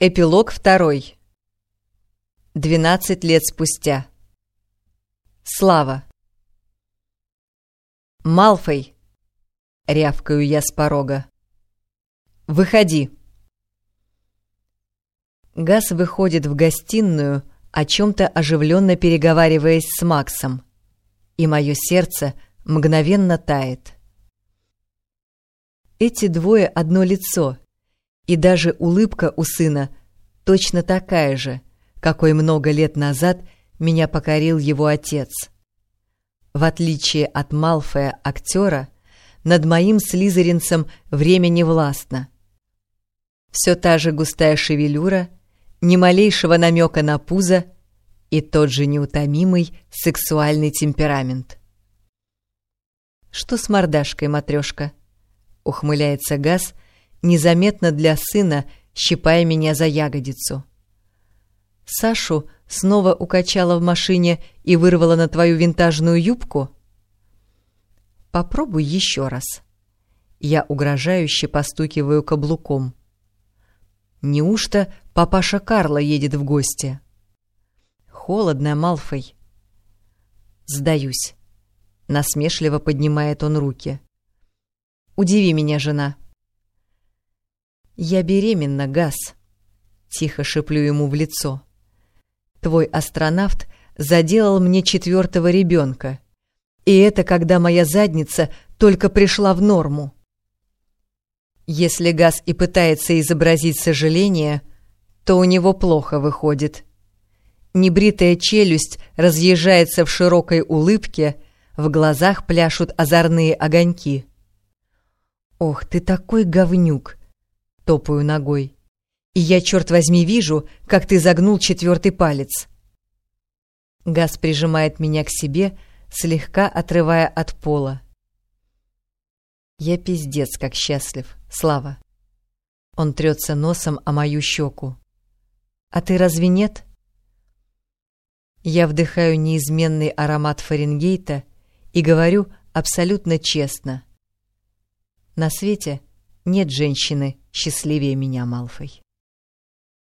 Эпилог второй. Двенадцать лет спустя. Слава. «Малфой!» — рявкаю я с порога. «Выходи!» Газ выходит в гостиную, о чем-то оживленно переговариваясь с Максом, и мое сердце мгновенно тает. Эти двое одно лицо — и даже улыбка у сына точно такая же, какой много лет назад меня покорил его отец. В отличие от Малфоя актера, над моим слизеринцем время не властно. Все та же густая шевелюра, ни малейшего намека на пузо и тот же неутомимый сексуальный темперамент. «Что с мордашкой, матрешка?» — ухмыляется Газ, незаметно для сына, щипая меня за ягодицу. Сашу снова укачала в машине и вырвала на твою винтажную юбку? Попробуй еще раз. Я угрожающе постукиваю каблуком. Неужто папаша Карла едет в гости? Холодно, Малфой. Сдаюсь. Насмешливо поднимает он руки. Удиви меня, жена. «Я беременна, Газ», — тихо шеплю ему в лицо. «Твой астронавт заделал мне четвертого ребенка, и это когда моя задница только пришла в норму». Если Газ и пытается изобразить сожаление, то у него плохо выходит. Небритая челюсть разъезжается в широкой улыбке, в глазах пляшут озорные огоньки. «Ох, ты такой говнюк!» Топаю ногой. И я, черт возьми, вижу, как ты загнул четвертый палец. Газ прижимает меня к себе, слегка отрывая от пола. Я пиздец как счастлив, Слава. Он трется носом о мою щеку. А ты разве нет? Я вдыхаю неизменный аромат Фаренгейта и говорю абсолютно честно. На свете нет женщины, счастливее меня, Малфой.